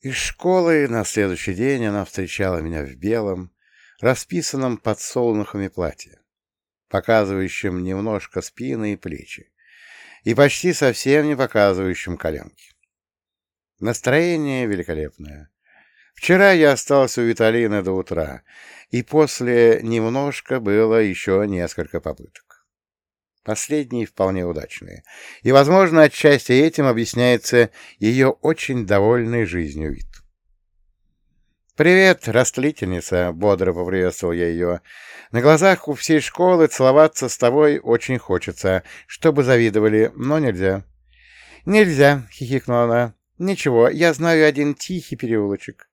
Из школы на следующий день она встречала меня в белом, расписанном подсолнухами платье, показывающем немножко спины и плечи, и почти совсем не показывающем коленки. Настроение великолепное. Вчера я остался у Виталины до утра, и после немножко было еще несколько попыток. Последние вполне удачные. И, возможно, отчасти этим объясняется ее очень довольный жизнью вид. «Привет, растлительница!» — бодро поприветствовал я ее. «На глазах у всей школы целоваться с тобой очень хочется, чтобы завидовали, но нельзя». «Нельзя!» — хихикнула она. «Ничего, я знаю один тихий переулочек».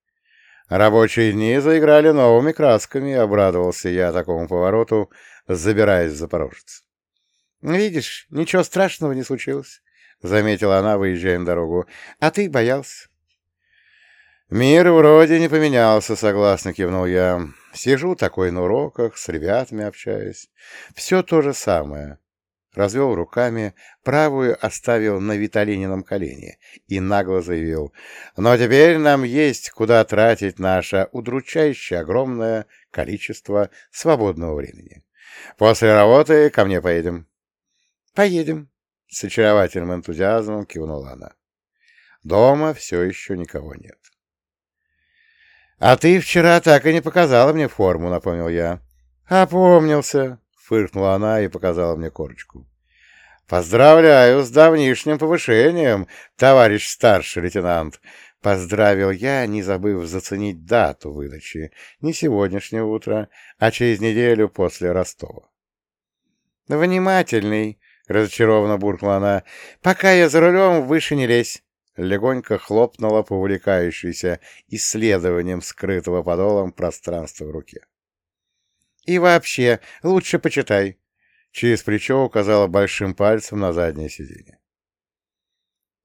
«Рабочие дни заиграли новыми красками», — обрадовался я такому повороту, забираясь в Запорожец. «Видишь, ничего страшного не случилось», — заметила она, выезжая на дорогу. «А ты боялся». «Мир вроде не поменялся», — согласно кивнул я. «Сижу такой на уроках, с ребятами общаюсь. Все то же самое». Развел руками, правую оставил на Виталинином колене и нагло заявил. «Но теперь нам есть куда тратить наше удручающее огромное количество свободного времени. После работы ко мне поедем». «Поедем», — с очаровательным энтузиазмом кивнула она. Дома все еще никого нет. «А ты вчера так и не показала мне форму», — напомнил я. «Опомнился», — фыркнула она и показала мне корочку. «Поздравляю с давнишним повышением, товарищ старший лейтенант», — поздравил я, не забыв заценить дату выдачи, не сегодняшнего утра, а через неделю после Ростова. «Внимательный», — разочарованно буркнула она. — Пока я за рулем, выше не лезь. Легонько хлопнула по увлекающейся исследованием скрытого подолом пространства в руке. — И вообще, лучше почитай. Через плечо указала большим пальцем на заднее сиденье.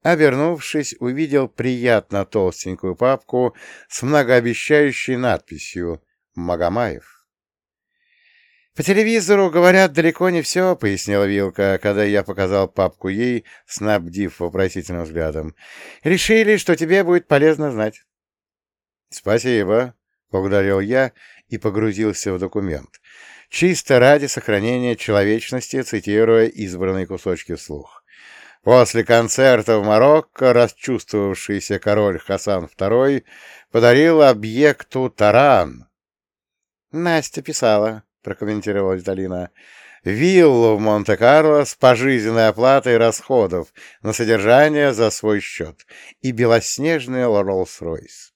Обернувшись, увидел приятно толстенькую папку с многообещающей надписью «Магомаев». «По телевизору говорят далеко не все», — пояснила Вилка, когда я показал папку ей, снабдив вопросительным взглядом. «Решили, что тебе будет полезно знать». «Спасибо», — благодарил я и погрузился в документ, чисто ради сохранения человечности, цитируя избранные кусочки вслух. После концерта в Марокко расчувствовавшийся король Хасан II подарил объекту таран. Настя писала. — прокомментировала Виталина. «Виллу в Монте-Карло с пожизненной оплатой расходов на содержание за свой счет и белоснежный Роллс-Ройс».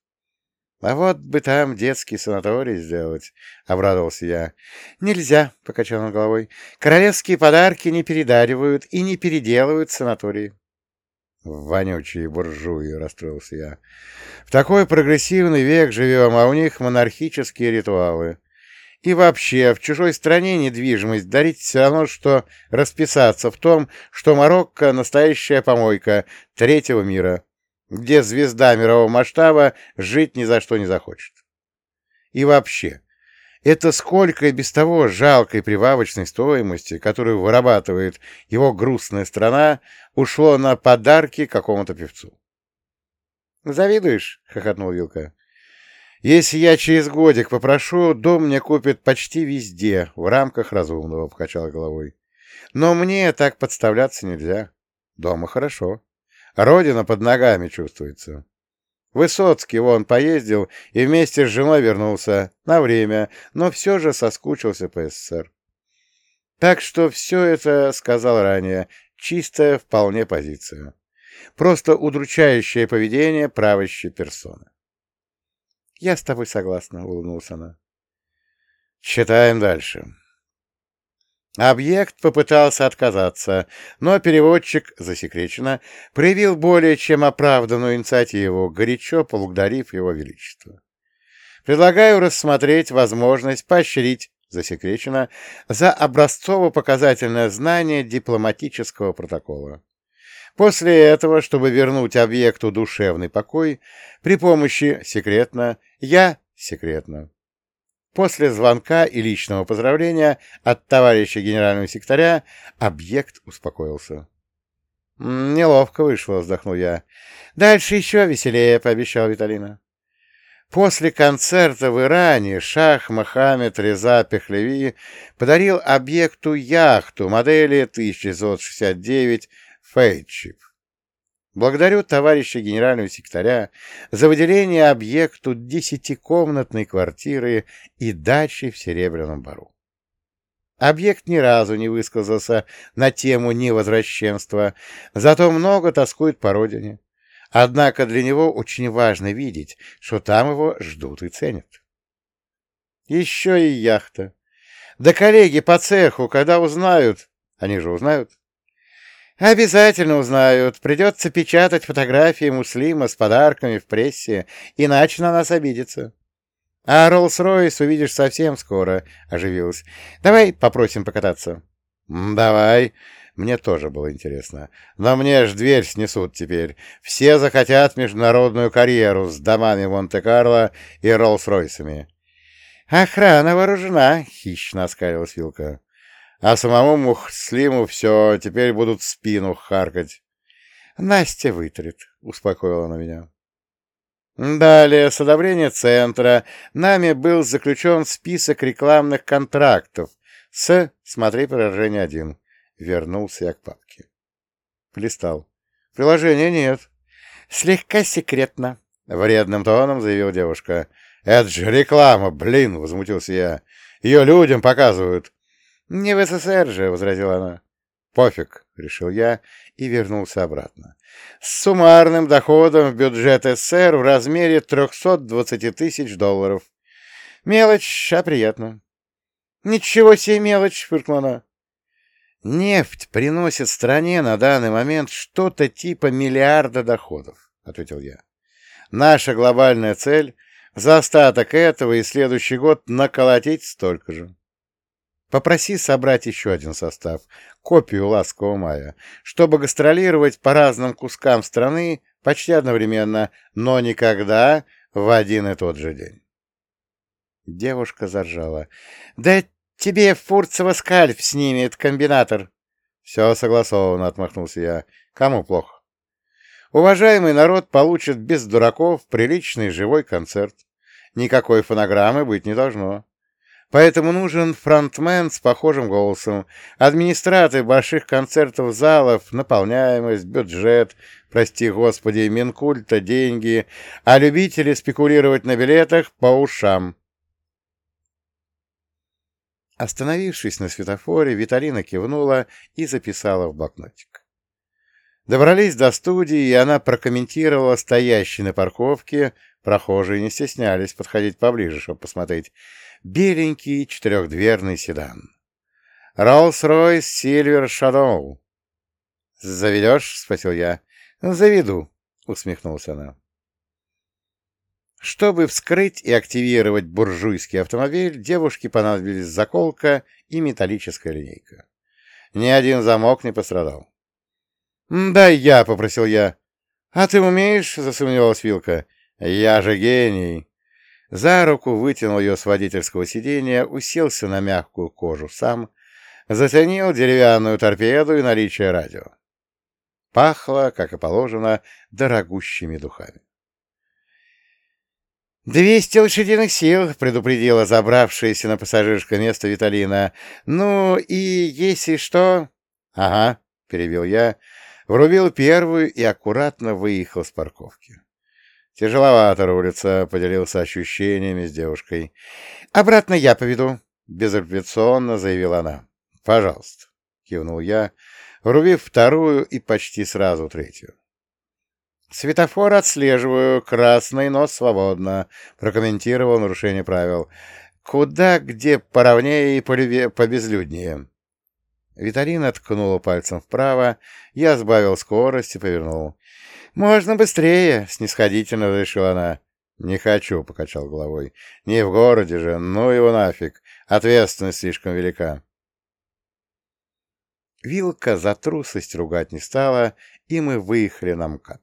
«А вот бы там детский санаторий сделать», — обрадовался я. «Нельзя», — покачал он головой. «Королевские подарки не передаривают и не переделывают санатории». «Вонючие буржуи», — расстроился я. «В такой прогрессивный век живем, а у них монархические ритуалы. И вообще, в чужой стране недвижимость дарить все равно, что расписаться в том, что Марокко — настоящая помойка третьего мира, где звезда мирового масштаба жить ни за что не захочет. И вообще, это сколько и без того жалкой прибавочной стоимости, которую вырабатывает его грустная страна, ушло на подарки какому-то певцу. «Завидуешь?» — хохотнул Вилка. Если я через годик попрошу, дом мне купят почти везде, в рамках разумного, — покачал головой. Но мне так подставляться нельзя. Дома хорошо. Родина под ногами чувствуется. Высоцкий вон поездил и вместе с женой вернулся на время, но все же соскучился по СССР. Так что все это, сказал ранее, чистая вполне позиция. Просто удручающее поведение правящей персоны. «Я с тобой согласна», — улыбнулась она. Читаем дальше. Объект попытался отказаться, но переводчик, засекречено, проявил более чем оправданную инициативу, горячо поблагодарив его величество. Предлагаю рассмотреть возможность поощрить, засекречено, за образцово-показательное знание дипломатического протокола. После этого, чтобы вернуть объекту душевный покой, при помощи секретно «я» секретно. После звонка и личного поздравления от товарища генерального секретаря объект успокоился. «Неловко вышло», — вздохнул я. «Дальше еще веселее», — пообещал Виталина. После концерта в Иране шах Мохаммед Реза Пехлеви подарил объекту яхту модели 1969 «Фейтшип». Благодарю товарища генерального секретаря за выделение объекту десятикомнатной квартиры и дачи в Серебряном Бару. Объект ни разу не высказался на тему невозвращенства, зато много тоскует по родине. Однако для него очень важно видеть, что там его ждут и ценят. Еще и яхта. Да коллеги по цеху, когда узнают... Они же узнают. Обязательно узнают. Придется печатать фотографии Муслима с подарками в прессе, иначе на нас обидится. А Роллс-Ройс увидишь совсем скоро, — оживилась. Давай попросим покататься. — Давай. Мне тоже было интересно. Но мне ж дверь снесут теперь. Все захотят международную карьеру с домами Монте-Карло и Роллс-Ройсами. — Охрана вооружена, — хищно оскалилась Вилка. А самому Мухслиму все, теперь будут спину харкать. — Настя вытрет, — успокоила она меня. Далее, с одобрения центра, нами был заключен список рекламных контрактов с, смотри, приложение один. Вернулся я к папке. Полистал. Приложения нет. Слегка секретно. Вредным тоном заявила девушка. Это же реклама, блин, возмутился я. Ее людям показывают. Не в СССР же, возразила она. Пофиг, решил я и вернулся обратно с суммарным доходом в бюджет СССР в размере 320 тысяч долларов. Мелочь, а приятно. «Ничего себе мелочь!» — фыркнула она. «Нефть приносит стране на данный момент что-то типа миллиарда доходов», — ответил я. «Наша глобальная цель — за остаток этого и следующий год наколотить столько же». Попроси собрать еще один состав, копию «Ласкового мая», чтобы гастролировать по разным кускам страны почти одновременно, но никогда в один и тот же день. Девушка заржала. «Да тебе Фурцева скальп снимет, комбинатор!» «Все согласовано», — отмахнулся я. «Кому плохо?» «Уважаемый народ получит без дураков приличный живой концерт. Никакой фонограммы быть не должно. Поэтому нужен фронтмен с похожим голосом, администраты больших концертов залов, наполняемость, бюджет, прости господи, Минкульта, деньги, а любители спекулировать на билетах по ушам. Остановившись на светофоре, Виталина кивнула и записала в блокнотик. Добрались до студии, и она прокомментировала стоящий на парковке, прохожие не стеснялись подходить поближе, чтобы посмотреть, беленький четырехдверный седан. Rolls-Royce Silver Shadow. «Заведешь?» — спросил я. «Заведу», — усмехнулась она. Чтобы вскрыть и активировать буржуйский автомобиль, девушке понадобились заколка и металлическая линейка. Ни один замок не пострадал. «Дай я», — попросил я. «А ты умеешь?» — засомневалась Вилка. «Я же гений!» За руку вытянул ее с водительского сиденья, уселся на мягкую кожу сам, затянил деревянную торпеду и наличие радио. Пахло, как и положено, дорогущими духами. «Двести лошадиных сил», — предупредила забравшаяся на пассажирское место Виталина. «Ну и если что...» «Ага», — перебил я, врубил первую и аккуратно выехал с парковки. «Тяжеловато рулится», — поделился ощущениями с девушкой. «Обратно я поведу», — безапелляционно заявила она. «Пожалуйста», — кивнул я, врубив вторую и почти сразу третью. «Светофор отслеживаю, красный, но свободно», — прокомментировал нарушение правил. «Куда, где поровнее и полюбе, побезлюднее». Виталина ткнула пальцем вправо, я сбавил скорость и повернул. «Можно быстрее», — снисходительно разрешила она. «Не хочу», — покачал головой. «Не в городе же, ну его нафиг. Ответственность слишком велика». Вилка за трусость ругать не стала, и мы выехали на МКАД.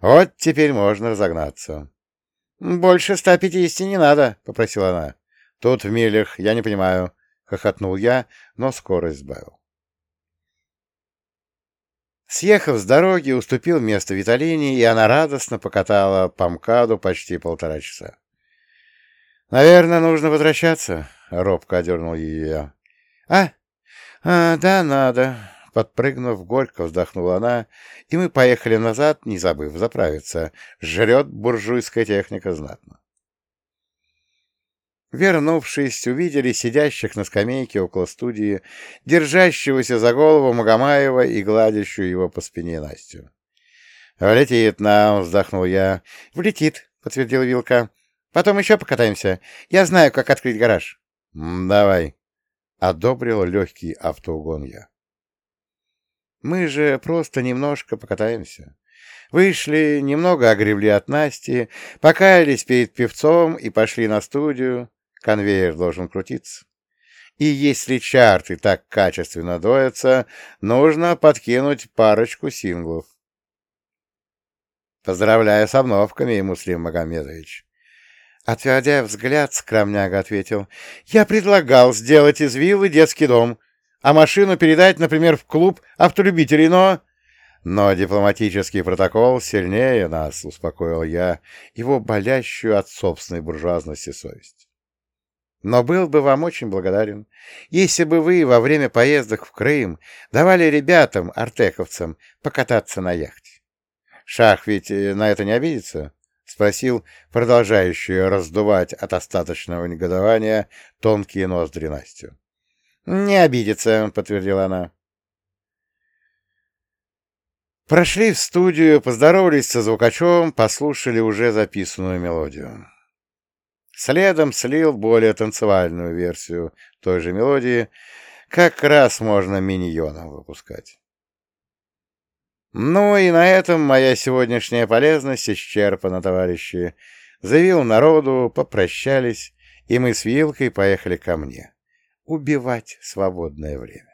«Вот теперь можно разогнаться». «Больше ста пятидесяти не надо», — попросила она. «Тут в милях, я не понимаю», — хохотнул я, но скорость сбавил. Съехав с дороги, уступил место Виталине, и она радостно покатала по МКАДу почти полтора часа. «Наверное, нужно возвращаться», — робко одернул ее я. «А? а? Да, надо», — подпрыгнув, горько вздохнула она, и мы поехали назад, не забыв заправиться. Жрет буржуйская техника знатно. Вернувшись, увидели сидящих на скамейке около студии, держащегося за голову Магомаева и гладящую его по спине Настю. «Влетит нам!» — вздохнул я. «Влетит!» — подтвердил Вилка. «Потом еще покатаемся. Я знаю, как открыть гараж». «Давай!» — одобрил легкий автоугон я. «Мы же просто немножко покатаемся». Вышли, немного огребли от Насти, покаялись перед певцом и пошли на студию. Конвейер должен крутиться. И если чарты так качественно доятся, нужно подкинуть парочку синглов. Поздравляю с обновками, Муслим Магомедович. Отводя взгляд, скромняга ответил, «Я предлагал сделать из виллы детский дом, а машину передать, например, в клуб автолюбителей, но...» «Но дипломатический протокол сильнее нас», — успокоил я его болящую от собственной буржуазности совесть. Но был бы вам очень благодарен, если бы вы во время поездок в Крым давали ребятам, артековцам, покататься на яхте. Шах ведь э, на это не обидится? — спросил продолжающий раздувать от остаточного негодования тонкие ноздри Настю. — Не обидится, — подтвердила она. Прошли в студию, поздоровались со звукачом, послушали уже записанную мелодию. Следом слил более танцевальную версию той же мелодии. Как раз можно миньоном выпускать. Ну и на этом моя сегодняшняя полезность исчерпана, товарищи. Заявил народу, попрощались, и мы с Вилкой поехали ко мне. Убивать свободное время.